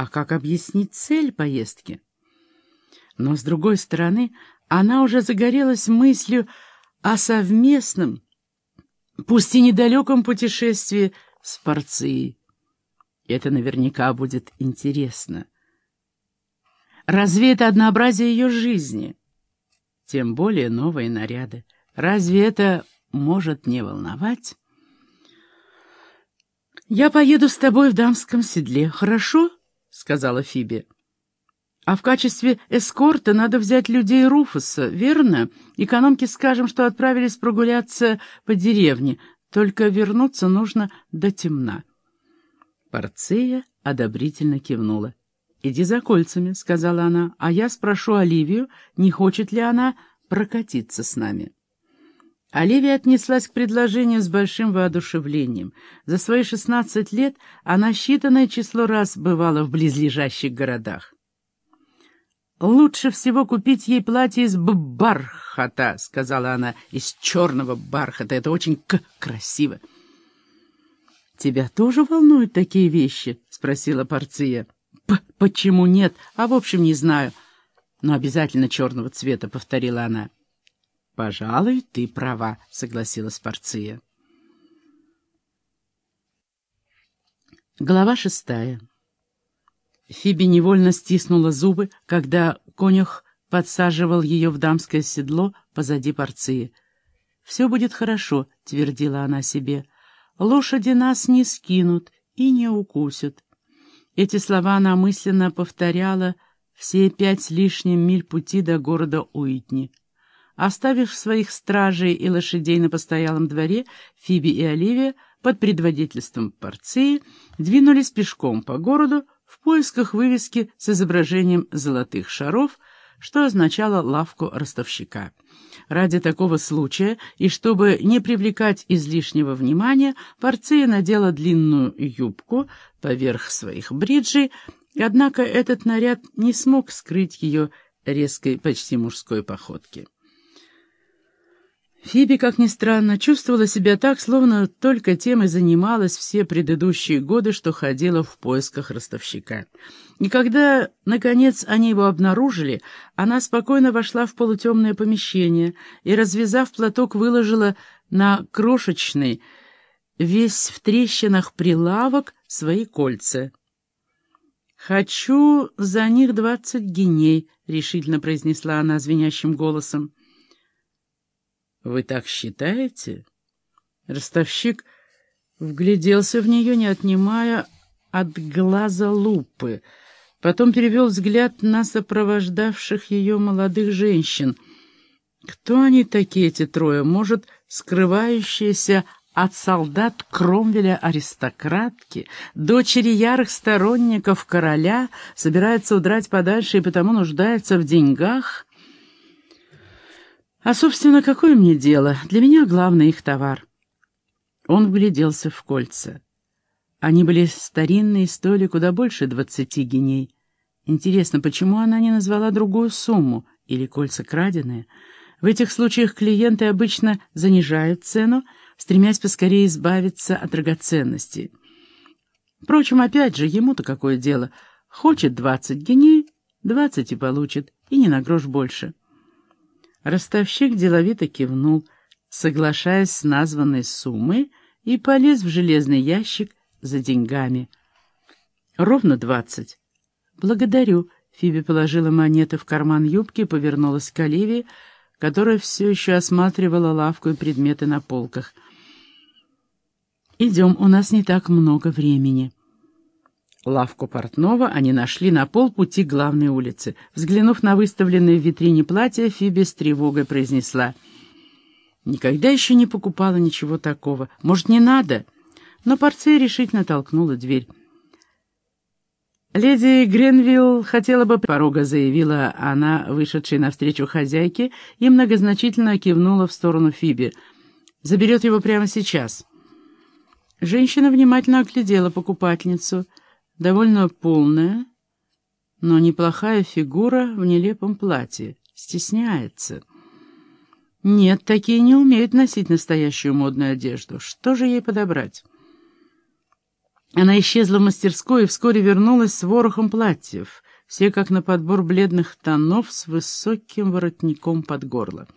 А как объяснить цель поездки? Но, с другой стороны, она уже загорелась мыслью о совместном, пусть и недалеком путешествии с Порцией. Это наверняка будет интересно. Разве это однообразие ее жизни? Тем более новые наряды. Разве это может не волновать? «Я поеду с тобой в дамском седле, хорошо?» — сказала Фиби. «А в качестве эскорта надо взять людей Руфуса, верно? Экономке скажем, что отправились прогуляться по деревне, только вернуться нужно до темна». Порция одобрительно кивнула. «Иди за кольцами», — сказала она, — «а я спрошу Оливию, не хочет ли она прокатиться с нами». Оливия отнеслась к предложению с большим воодушевлением. За свои шестнадцать лет она считанное число раз бывала в близлежащих городах. «Лучше всего купить ей платье из бархата», — сказала она, — «из черного бархата. Это очень красиво». «Тебя тоже волнуют такие вещи?» — спросила Порция. «Почему нет? А в общем, не знаю. Но обязательно черного цвета», — повторила она. «Пожалуй, ты права», — согласилась Порция. Глава шестая. Фиби невольно стиснула зубы, когда конюх подсаживал ее в дамское седло позади Порции. «Все будет хорошо», — твердила она себе. «Лошади нас не скинут и не укусят». Эти слова она мысленно повторяла все пять с лишним миль пути до города Уитни. Оставив своих стражей и лошадей на постоялом дворе, Фиби и Оливия под предводительством Порции двинулись пешком по городу в поисках вывески с изображением золотых шаров, что означало лавку ростовщика. Ради такого случая и чтобы не привлекать излишнего внимания, Порция надела длинную юбку поверх своих бриджей, однако этот наряд не смог скрыть ее резкой, почти мужской походки. Фиби, как ни странно, чувствовала себя так, словно только тем и занималась все предыдущие годы, что ходила в поисках ростовщика. И когда, наконец, они его обнаружили, она спокойно вошла в полутемное помещение и, развязав платок, выложила на крошечный, весь в трещинах прилавок, свои кольца. «Хочу за них двадцать геней», — решительно произнесла она звенящим голосом. «Вы так считаете?» Ростовщик вгляделся в нее, не отнимая от глаза лупы. Потом перевел взгляд на сопровождавших ее молодых женщин. Кто они такие, эти трое? Может, скрывающиеся от солдат Кромвеля аристократки, дочери ярых сторонников короля, собираются удрать подальше и потому нуждаются в деньгах? А, собственно, какое мне дело? Для меня главный их товар. Он вгляделся в кольца. Они были старинные стоили куда больше двадцати геней. Интересно, почему она не назвала другую сумму? Или кольца краденые? В этих случаях клиенты обычно занижают цену, стремясь поскорее избавиться от драгоценностей. Впрочем, опять же, ему-то какое дело? Хочет двадцать геней, двадцать и получит, и не на грош больше. Ростовщик деловито кивнул, соглашаясь с названной суммой, и полез в железный ящик за деньгами. Ровно двадцать. «Благодарю», — Фиби положила монеты в карман юбки и повернулась к Оливии, которая все еще осматривала лавку и предметы на полках. «Идем, у нас не так много времени». Лавку портного они нашли на полпути главной улице. Взглянув на выставленное в витрине платье, Фиби с тревогой произнесла. «Никогда еще не покупала ничего такого. Может, не надо?» Но Порция решительно толкнула дверь. «Леди Гренвилл хотела бы...» — порога заявила она, вышедшей навстречу хозяйке, и многозначительно кивнула в сторону Фиби. «Заберет его прямо сейчас». Женщина внимательно оглядела покупательницу — довольно полная, но неплохая фигура в нелепом платье. Стесняется. Нет, такие не умеют носить настоящую модную одежду. Что же ей подобрать? Она исчезла в мастерской и вскоре вернулась с ворохом платьев, все как на подбор бледных тонов с высоким воротником под горло.